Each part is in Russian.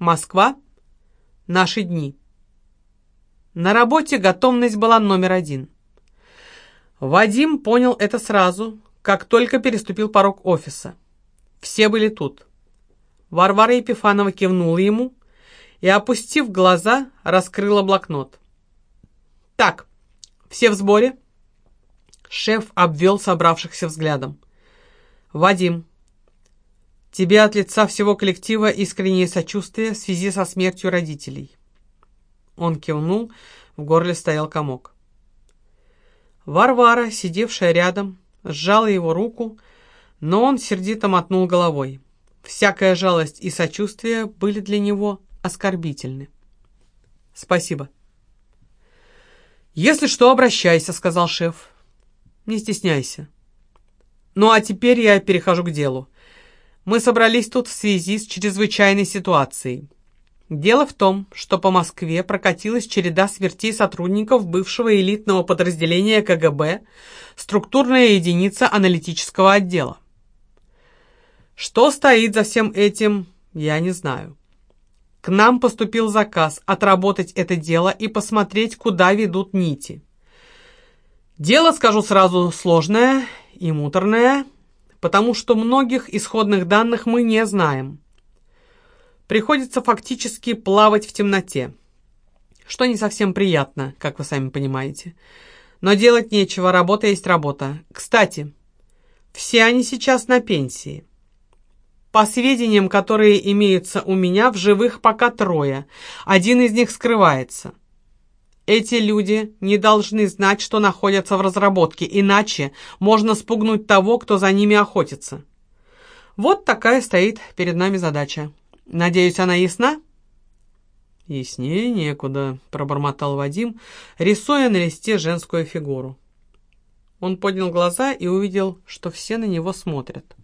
Москва. Наши дни. На работе готовность была номер один. Вадим понял это сразу, как только переступил порог офиса. Все были тут. Варвара Епифанова кивнула ему и, опустив глаза, раскрыла блокнот. «Так, все в сборе?» Шеф обвел собравшихся взглядом. «Вадим, тебе от лица всего коллектива искреннее сочувствие в связи со смертью родителей». Он кивнул, в горле стоял комок. Варвара, сидевшая рядом, сжала его руку, но он сердито мотнул головой. Всякая жалость и сочувствие были для него оскорбительны. «Спасибо». «Если что, обращайся», — сказал шеф. «Не стесняйся». «Ну а теперь я перехожу к делу. Мы собрались тут в связи с чрезвычайной ситуацией». Дело в том, что по Москве прокатилась череда смертей сотрудников бывшего элитного подразделения КГБ, структурная единица аналитического отдела. Что стоит за всем этим, я не знаю. К нам поступил заказ отработать это дело и посмотреть, куда ведут нити. Дело, скажу сразу, сложное и муторное, потому что многих исходных данных мы не знаем. Приходится фактически плавать в темноте, что не совсем приятно, как вы сами понимаете. Но делать нечего, работа есть работа. Кстати, все они сейчас на пенсии. По сведениям, которые имеются у меня, в живых пока трое. Один из них скрывается. Эти люди не должны знать, что находятся в разработке, иначе можно спугнуть того, кто за ними охотится. Вот такая стоит перед нами задача. Надеюсь, она ясна?» «Яснее некуда», — пробормотал Вадим, рисуя на листе женскую фигуру. Он поднял глаза и увидел, что все на него смотрят.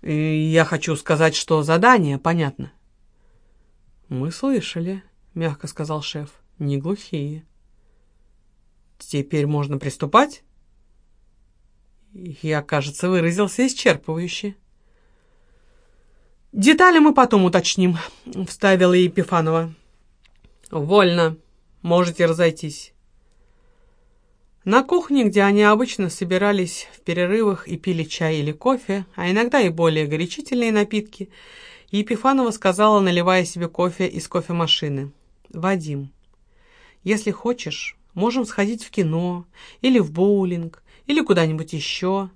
«Я хочу сказать, что задание понятно». «Мы слышали», — мягко сказал шеф, — «не глухие». «Теперь можно приступать?» Я, кажется, выразился исчерпывающе. «Детали мы потом уточним», — вставила Епифанова. «Вольно. Можете разойтись». На кухне, где они обычно собирались в перерывах и пили чай или кофе, а иногда и более горячительные напитки, Епифанова сказала, наливая себе кофе из кофемашины. «Вадим, если хочешь, можем сходить в кино, или в боулинг, или куда-нибудь еще».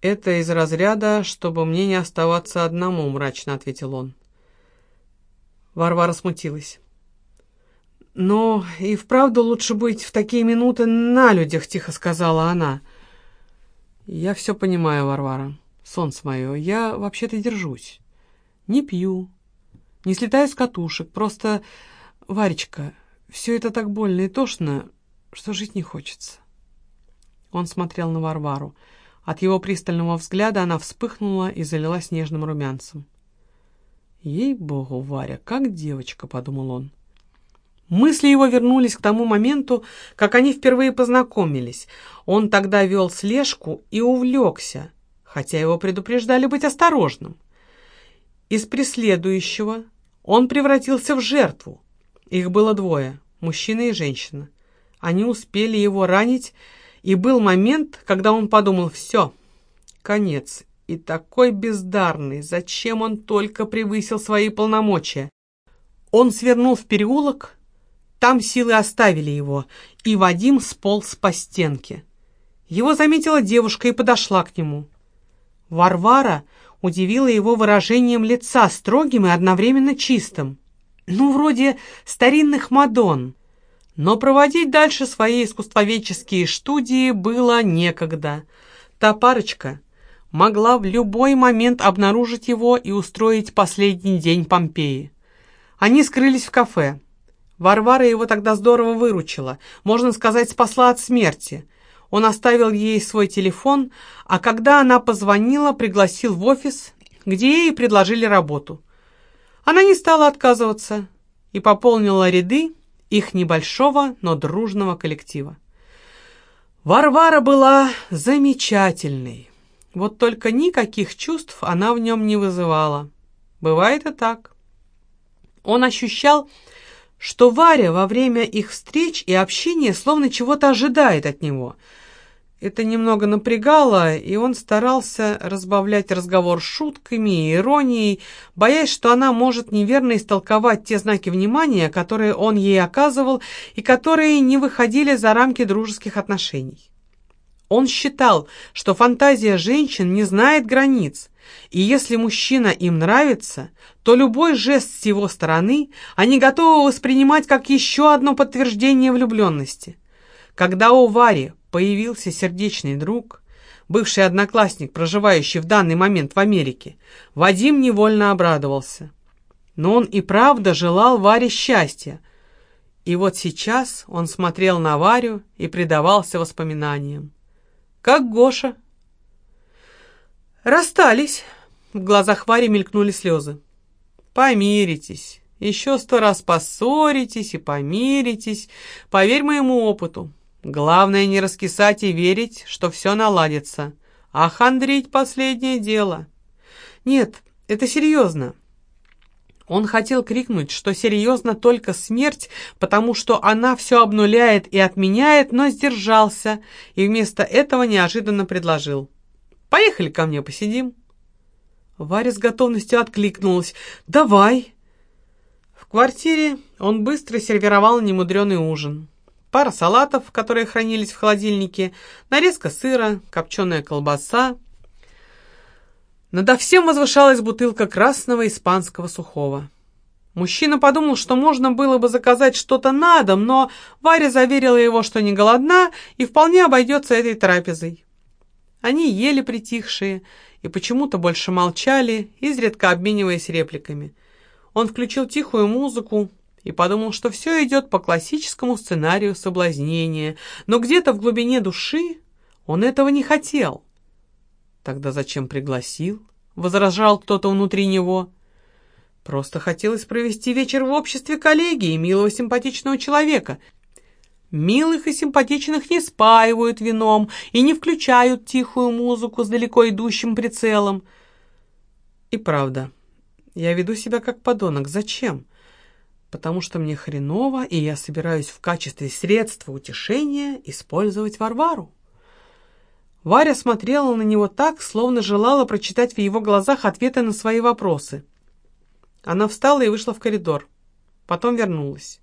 «Это из разряда, чтобы мне не оставаться одному», — мрачно ответил он. Варвара смутилась. «Но и вправду лучше быть в такие минуты на людях», — тихо сказала она. «Я все понимаю, Варвара. Солнце мое, я вообще-то держусь. Не пью, не слетаю с катушек, просто, Варечка, все это так больно и тошно, что жить не хочется». Он смотрел на Варвару. От его пристального взгляда она вспыхнула и залилась нежным румянцем. «Ей-богу, Варя, как девочка», — подумал он. Мысли его вернулись к тому моменту, как они впервые познакомились. Он тогда вел слежку и увлекся, хотя его предупреждали быть осторожным. Из преследующего он превратился в жертву. Их было двое, мужчина и женщина. Они успели его ранить, и был момент, когда он подумал, все, конец. И такой бездарный, зачем он только превысил свои полномочия? Он свернул в переулок, там силы оставили его, и Вадим сполз по стенке. Его заметила девушка и подошла к нему. Варвара удивила его выражением лица, строгим и одновременно чистым. Ну, вроде старинных Мадонн. Но проводить дальше свои искусствоведческие студии было некогда. Та парочка могла в любой момент обнаружить его и устроить последний день Помпеи. Они скрылись в кафе. Варвара его тогда здорово выручила, можно сказать, спасла от смерти. Он оставил ей свой телефон, а когда она позвонила, пригласил в офис, где ей предложили работу. Она не стала отказываться и пополнила ряды их небольшого, но дружного коллектива. Варвара была замечательной. Вот только никаких чувств она в нем не вызывала. Бывает и так. Он ощущал, что Варя во время их встреч и общения словно чего-то ожидает от него. Это немного напрягало, и он старался разбавлять разговор шутками и иронией, боясь, что она может неверно истолковать те знаки внимания, которые он ей оказывал и которые не выходили за рамки дружеских отношений. Он считал, что фантазия женщин не знает границ, и если мужчина им нравится, то любой жест с его стороны они готовы воспринимать как еще одно подтверждение влюбленности. Когда у Вари появился сердечный друг, бывший одноклассник, проживающий в данный момент в Америке, Вадим невольно обрадовался. Но он и правда желал Варе счастья. И вот сейчас он смотрел на Варю и предавался воспоминаниям. «Как Гоша?» «Расстались», — в глазах Вари мелькнули слезы. «Помиритесь, еще сто раз поссоритесь и помиритесь, поверь моему опыту. Главное не раскисать и верить, что все наладится. А хандрить — последнее дело. Нет, это серьезно. Он хотел крикнуть, что серьезно только смерть, потому что она все обнуляет и отменяет, но сдержался и вместо этого неожиданно предложил. «Поехали ко мне посидим». Варя с готовностью откликнулась. «Давай». В квартире он быстро сервировал немудреный ужин пара салатов, которые хранились в холодильнике, нарезка сыра, копченая колбаса. Надо всем возвышалась бутылка красного испанского сухого. Мужчина подумал, что можно было бы заказать что-то на дом, но Варя заверила его, что не голодна и вполне обойдется этой трапезой. Они ели притихшие и почему-то больше молчали, изредка обмениваясь репликами. Он включил тихую музыку, и подумал, что все идет по классическому сценарию соблазнения, но где-то в глубине души он этого не хотел. Тогда зачем пригласил? Возражал кто-то внутри него. Просто хотелось провести вечер в обществе коллеги и милого симпатичного человека. Милых и симпатичных не спаивают вином и не включают тихую музыку с далеко идущим прицелом. И правда, я веду себя как подонок. Зачем? Потому что мне хреново, и я собираюсь в качестве средства утешения использовать Варвару. Варя смотрела на него так, словно желала прочитать в его глазах ответы на свои вопросы. Она встала и вышла в коридор. Потом вернулась.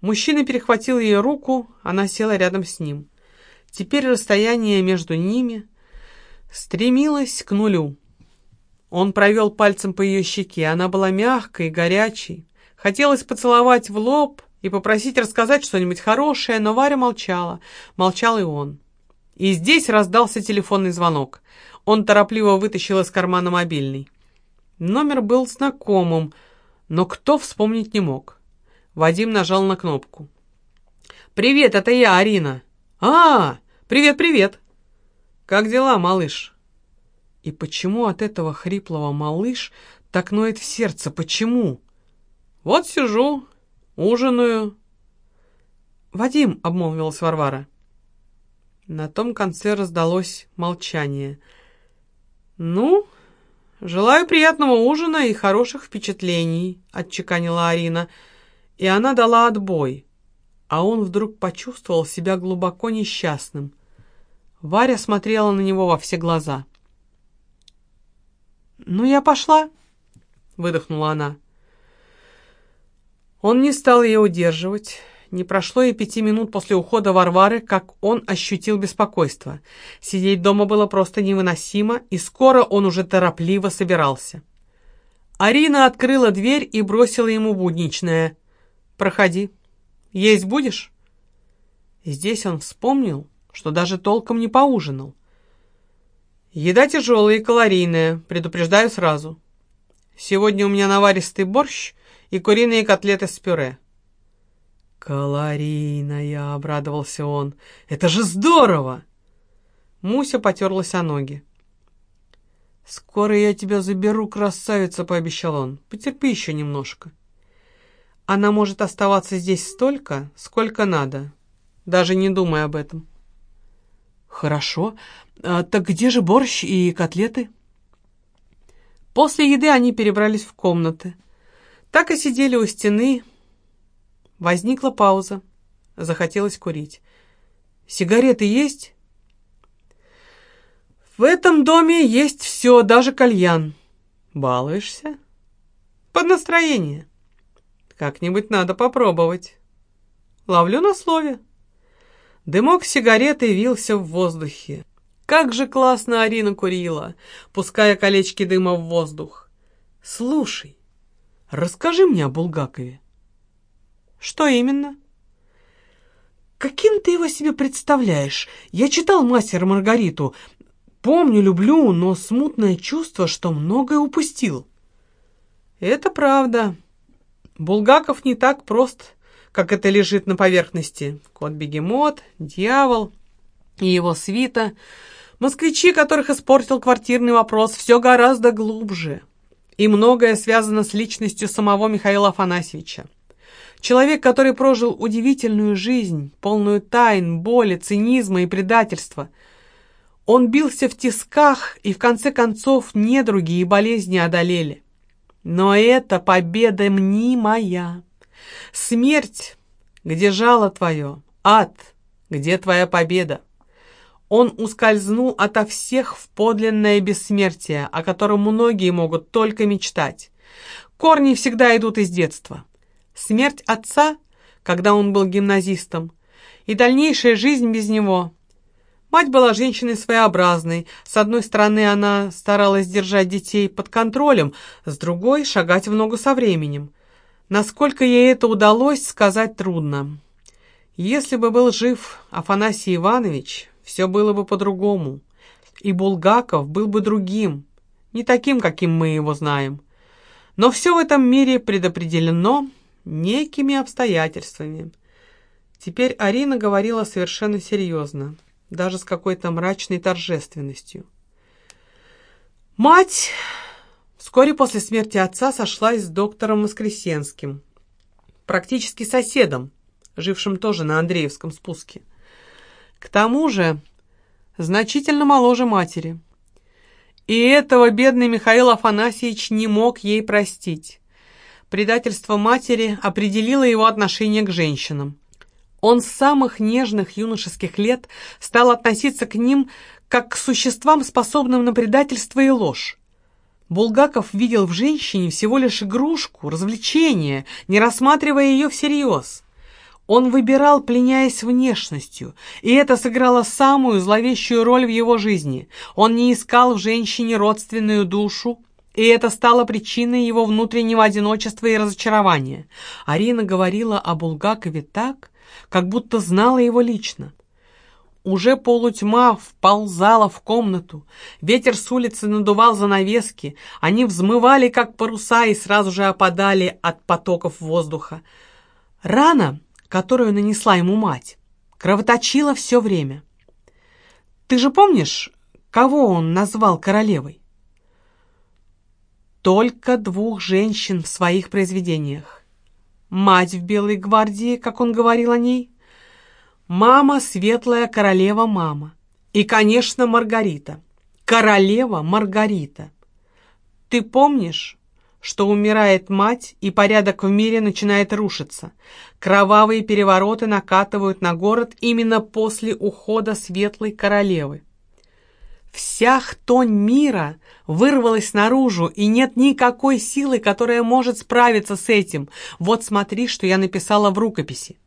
Мужчина перехватил ее руку, она села рядом с ним. Теперь расстояние между ними стремилось к нулю. Он провел пальцем по ее щеке, она была мягкой и горячей. Хотелось поцеловать в лоб и попросить рассказать что-нибудь хорошее, но Варя молчала. Молчал и он. И здесь раздался телефонный звонок. Он торопливо вытащил из кармана мобильный. Номер был знакомым, но кто вспомнить не мог. Вадим нажал на кнопку. «Привет, это я, Арина». «А, привет-привет». «Как дела, малыш?» И почему от этого хриплого «малыш» так ноет в сердце? Почему? «Вот сижу, ужинаю». «Вадим», — обмолвилась Варвара. На том конце раздалось молчание. «Ну, желаю приятного ужина и хороших впечатлений», — отчеканила Арина. И она дала отбой, а он вдруг почувствовал себя глубоко несчастным. Варя смотрела на него во все глаза. «Ну, я пошла», — выдохнула она. Он не стал ее удерживать. Не прошло и пяти минут после ухода Варвары, как он ощутил беспокойство. Сидеть дома было просто невыносимо, и скоро он уже торопливо собирался. Арина открыла дверь и бросила ему будничное. «Проходи. Есть будешь?» Здесь он вспомнил, что даже толком не поужинал. «Еда тяжелая и калорийная, предупреждаю сразу. Сегодня у меня наваристый борщ и куриные котлеты с пюре. «Калорийная!» — обрадовался он. «Это же здорово!» Муся потерлась о ноги. «Скоро я тебя заберу, красавица!» — пообещал он. «Потерпи еще немножко. Она может оставаться здесь столько, сколько надо, даже не думай об этом». «Хорошо. А, так где же борщ и котлеты?» После еды они перебрались в комнаты. Так и сидели у стены. Возникла пауза. Захотелось курить. «Сигареты есть?» «В этом доме есть все, даже кальян». «Балуешься?» «Под настроение». «Как-нибудь надо попробовать». «Ловлю на слове». Дымок сигареты вился в воздухе. Как же классно Арина курила, пуская колечки дыма в воздух. «Слушай, расскажи мне о Булгакове». «Что именно?» «Каким ты его себе представляешь? Я читал «Мастера Маргариту». Помню, люблю, но смутное чувство, что многое упустил». «Это правда. Булгаков не так прост, как это лежит на поверхности. Кот-бегемот, дьявол и его свита. Москвичи, которых испортил квартирный вопрос, все гораздо глубже. И многое связано с личностью самого Михаила Афанасьевича. Человек, который прожил удивительную жизнь, полную тайн, боли, цинизма и предательства. Он бился в тисках, и в конце концов недруги и болезни одолели. Но это победа мнимая. Смерть, где жало твое, ад, где твоя победа. Он ускользнул ото всех в подлинное бессмертие, о котором многие могут только мечтать. Корни всегда идут из детства. Смерть отца, когда он был гимназистом, и дальнейшая жизнь без него. Мать была женщиной своеобразной. С одной стороны, она старалась держать детей под контролем, с другой — шагать в ногу со временем. Насколько ей это удалось, сказать трудно. Если бы был жив Афанасий Иванович, все было бы по-другому. И Булгаков был бы другим, не таким, каким мы его знаем. Но все в этом мире предопределено некими обстоятельствами. Теперь Арина говорила совершенно серьезно, даже с какой-то мрачной торжественностью. Мать вскоре после смерти отца сошлась с доктором Воскресенским, практически соседом, жившим тоже на Андреевском спуске. К тому же значительно моложе матери. И этого бедный Михаил Афанасьевич не мог ей простить. Предательство матери определило его отношение к женщинам. Он с самых нежных юношеских лет стал относиться к ним как к существам, способным на предательство и ложь. Булгаков видел в женщине всего лишь игрушку, развлечение, не рассматривая ее всерьез. Он выбирал, пленяясь внешностью, и это сыграло самую зловещую роль в его жизни. Он не искал в женщине родственную душу, и это стало причиной его внутреннего одиночества и разочарования. Арина говорила о Булгакове так, как будто знала его лично. Уже полутьма вползала в комнату, ветер с улицы надувал занавески, они взмывали, как паруса, и сразу же опадали от потоков воздуха. Рана, которую нанесла ему мать, кровоточила все время. Ты же помнишь, кого он назвал королевой? только двух женщин в своих произведениях. Мать в Белой гвардии, как он говорил о ней, мама, светлая королева мама. И, конечно, Маргарита. Королева Маргарита. Ты помнишь, что умирает мать, и порядок в мире начинает рушиться. Кровавые перевороты накатывают на город именно после ухода светлой королевы. Вся хтонь мира вырвалась наружу, и нет никакой силы, которая может справиться с этим. Вот смотри, что я написала в рукописи.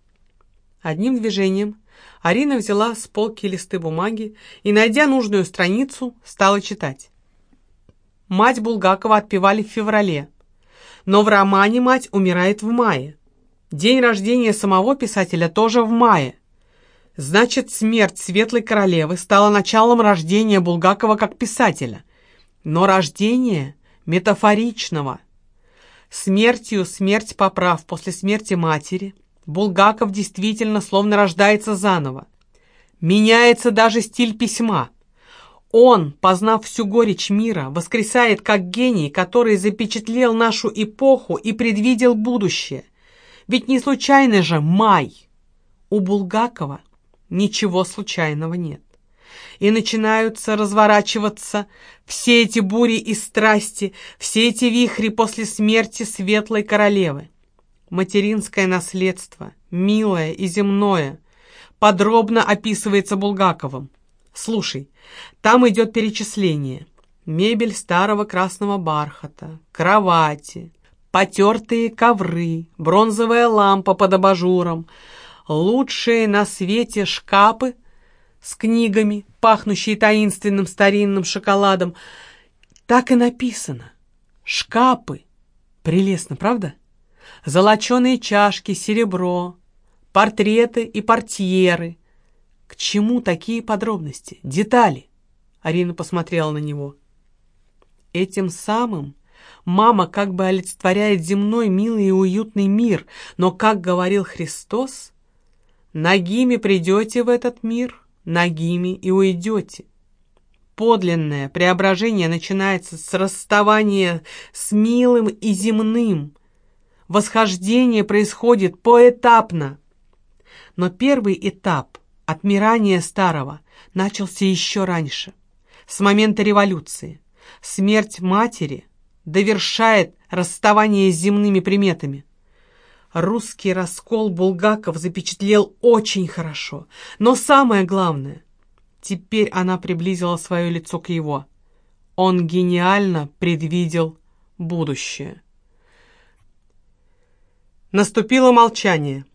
Одним движением Арина взяла с полки листы бумаги и, найдя нужную страницу, стала читать. Мать Булгакова отпевали в феврале, но в романе мать умирает в мае. День рождения самого писателя тоже в мае. Значит, смерть Светлой Королевы стала началом рождения Булгакова как писателя. Но рождение метафоричного. Смертью смерть поправ после смерти матери. Булгаков действительно словно рождается заново. Меняется даже стиль письма. Он, познав всю горечь мира, воскресает как гений, который запечатлел нашу эпоху и предвидел будущее. Ведь не случайно же май. У Булгакова – Ничего случайного нет. и начинаются разворачиваться все эти бури и страсти, все эти вихри после смерти светлой королевы. Материнское наследство, милое и земное, подробно описывается Булгаковым. Слушай, там идет перечисление. Мебель старого красного бархата, кровати, потертые ковры, бронзовая лампа под абажуром, лучшие на свете шкапы с книгами, пахнущие таинственным старинным шоколадом. Так и написано. Шкапы. Прелестно, правда? Золоченые чашки, серебро, портреты и портьеры. К чему такие подробности, детали? Арина посмотрела на него. Этим самым мама как бы олицетворяет земной, милый и уютный мир, но, как говорил Христос, «Нагими придете в этот мир, нагими и уйдете». Подлинное преображение начинается с расставания с милым и земным. Восхождение происходит поэтапно. Но первый этап отмирания старого начался еще раньше, с момента революции. Смерть матери довершает расставание с земными приметами. Русский раскол Булгаков запечатлел очень хорошо, но самое главное, теперь она приблизила свое лицо к его. Он гениально предвидел будущее. Наступило молчание.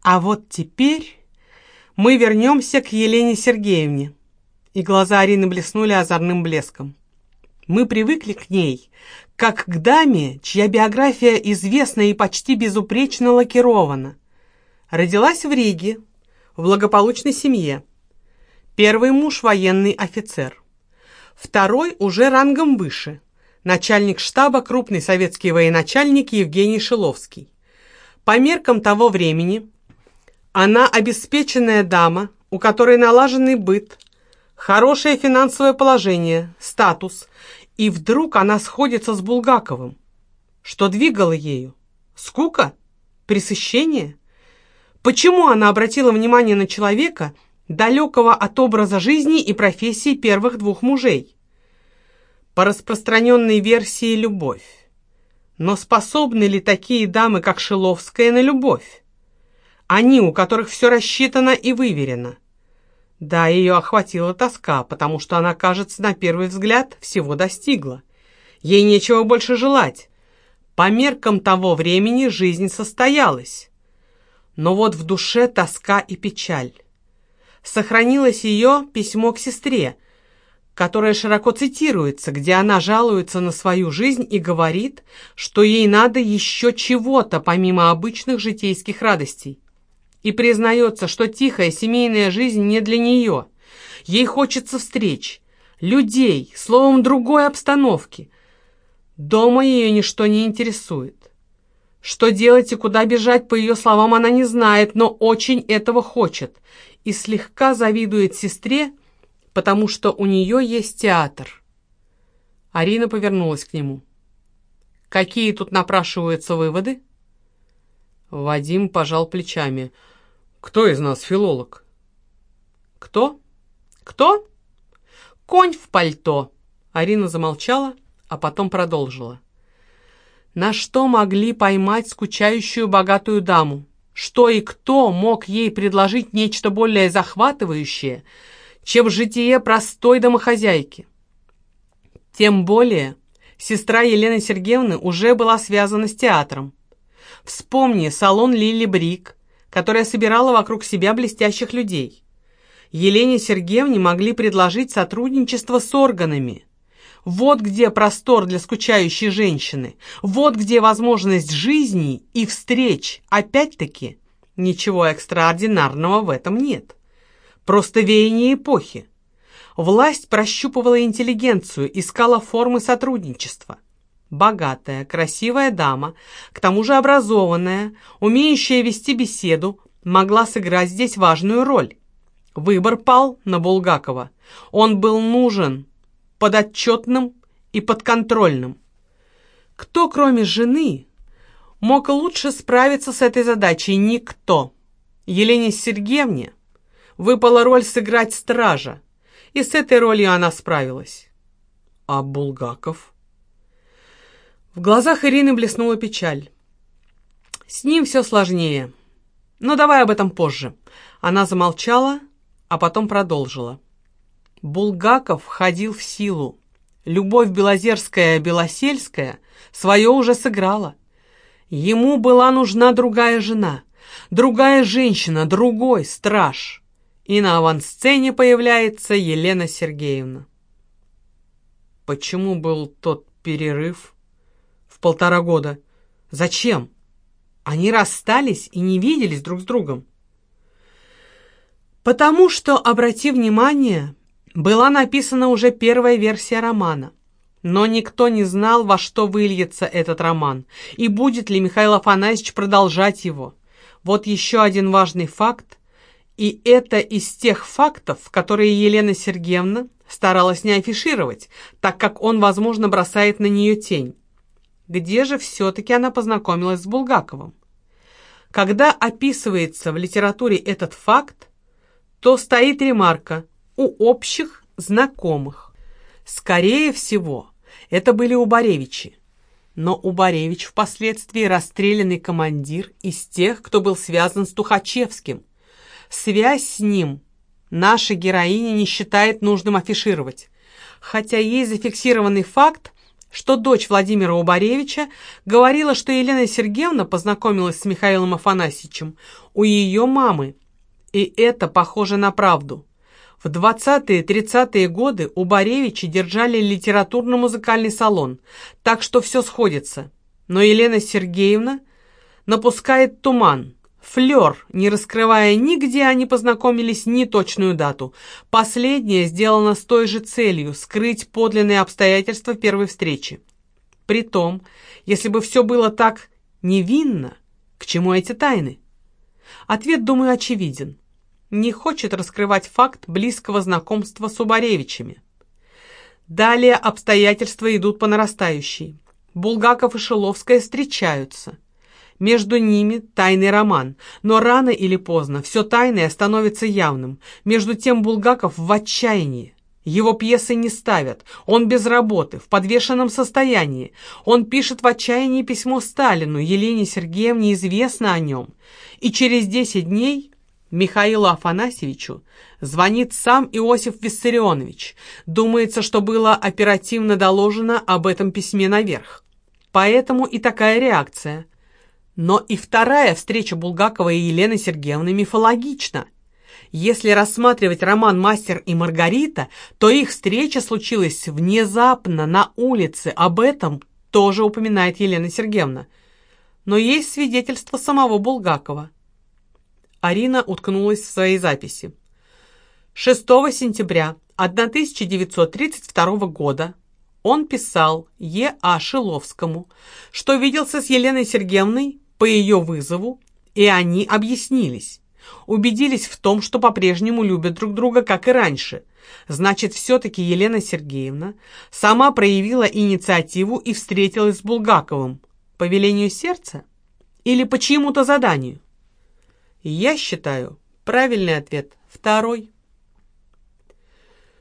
А вот теперь мы вернемся к Елене Сергеевне. И глаза Арины блеснули озорным блеском. Мы привыкли к ней, как к даме, чья биография известна и почти безупречно лакирована. Родилась в Риге, в благополучной семье. Первый муж – военный офицер. Второй уже рангом выше – начальник штаба крупный советский военачальник Евгений Шиловский. По меркам того времени она обеспеченная дама, у которой налаженный быт, хорошее финансовое положение, статус – и вдруг она сходится с Булгаковым. Что двигало ею? Скука? Пресыщение? Почему она обратила внимание на человека, далекого от образа жизни и профессии первых двух мужей? По распространенной версии любовь. Но способны ли такие дамы, как Шиловская, на любовь? Они, у которых все рассчитано и выверено. Да, ее охватила тоска, потому что она, кажется, на первый взгляд всего достигла. Ей нечего больше желать. По меркам того времени жизнь состоялась. Но вот в душе тоска и печаль. Сохранилось ее письмо к сестре, которое широко цитируется, где она жалуется на свою жизнь и говорит, что ей надо еще чего-то помимо обычных житейских радостей и признается, что тихая семейная жизнь не для нее. Ей хочется встреч, людей, словом, другой обстановки. Дома ее ничто не интересует. Что делать и куда бежать, по ее словам, она не знает, но очень этого хочет и слегка завидует сестре, потому что у нее есть театр. Арина повернулась к нему. «Какие тут напрашиваются выводы?» Вадим пожал плечами. «Кто из нас филолог?» «Кто? Кто?» «Конь в пальто!» Арина замолчала, а потом продолжила. «На что могли поймать скучающую богатую даму? Что и кто мог ей предложить нечто более захватывающее, чем житие простой домохозяйки?» Тем более, сестра Елены Сергеевны уже была связана с театром. Вспомни салон Лили Брик, которая собирала вокруг себя блестящих людей. Елене Сергеевне могли предложить сотрудничество с органами. Вот где простор для скучающей женщины, вот где возможность жизни и встреч. Опять-таки, ничего экстраординарного в этом нет. Просто веяние эпохи. Власть прощупывала интеллигенцию, искала формы сотрудничества. Богатая, красивая дама, к тому же образованная, умеющая вести беседу, могла сыграть здесь важную роль. Выбор пал на Булгакова. Он был нужен, подотчетным и подконтрольным. Кто, кроме жены, мог лучше справиться с этой задачей? Никто. Елене Сергеевне выпала роль сыграть стража, и с этой ролью она справилась. А Булгаков? В глазах Ирины блеснула печаль. С ним все сложнее. Но давай об этом позже. Она замолчала, а потом продолжила. Булгаков входил в силу. Любовь Белозерская-Белосельская свое уже сыграла. Ему была нужна другая жена, другая женщина, другой страж. И на авансцене появляется Елена Сергеевна. Почему был тот перерыв полтора года? Зачем? Они расстались и не виделись друг с другом. Потому что, обрати внимание, была написана уже первая версия романа. Но никто не знал, во что выльется этот роман, и будет ли Михаил Афанасьевич продолжать его. Вот еще один важный факт, и это из тех фактов, которые Елена Сергеевна старалась не афишировать, так как он, возможно, бросает на нее тень. Где же все-таки она познакомилась с Булгаковым? Когда описывается в литературе этот факт, то стоит ремарка «у общих знакомых». Скорее всего, это были Убаревичи. Но Убаревич впоследствии расстрелянный командир из тех, кто был связан с Тухачевским. Связь с ним наша героиня не считает нужным афишировать. Хотя есть зафиксированный факт, что дочь Владимира Убаревича говорила, что Елена Сергеевна познакомилась с Михаилом Афанасьевичем у ее мамы. И это похоже на правду. В 20-30-е годы у держали литературно-музыкальный салон, так что все сходится. Но Елена Сергеевна напускает туман, флер, не раскрывая нигде они познакомились ни точную дату. Последнее сделано с той же целью – скрыть подлинные обстоятельства первой встречи. Притом, если бы все было так невинно, к чему эти тайны? Ответ, думаю, очевиден не хочет раскрывать факт близкого знакомства с Убаревичами. Далее обстоятельства идут по нарастающей. Булгаков и Шиловская встречаются. Между ними тайный роман, но рано или поздно все тайное становится явным. Между тем Булгаков в отчаянии. Его пьесы не ставят, он без работы, в подвешенном состоянии. Он пишет в отчаянии письмо Сталину, Елене Сергеевне известно о нем. И через десять дней Михаилу Афанасьевичу звонит сам Иосиф Виссарионович. Думается, что было оперативно доложено об этом письме наверх. Поэтому и такая реакция. Но и вторая встреча Булгакова и Елены Сергеевны мифологична. Если рассматривать роман «Мастер и Маргарита», то их встреча случилась внезапно на улице. Об этом тоже упоминает Елена Сергеевна. Но есть свидетельство самого Булгакова. Арина уткнулась в свои записи. 6 сентября 1932 года он писал Е.А. Шиловскому, что виделся с Еленой Сергеевной по ее вызову, и они объяснились. Убедились в том, что по-прежнему любят друг друга, как и раньше. Значит, все-таки Елена Сергеевна сама проявила инициативу и встретилась с Булгаковым. По велению сердца? Или по чьему-то заданию? Я считаю, правильный ответ второй.